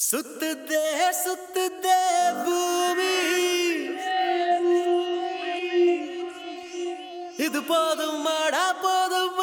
சுத்துதே சுத்துதே பூமி. இது போதும் மாடா போதும்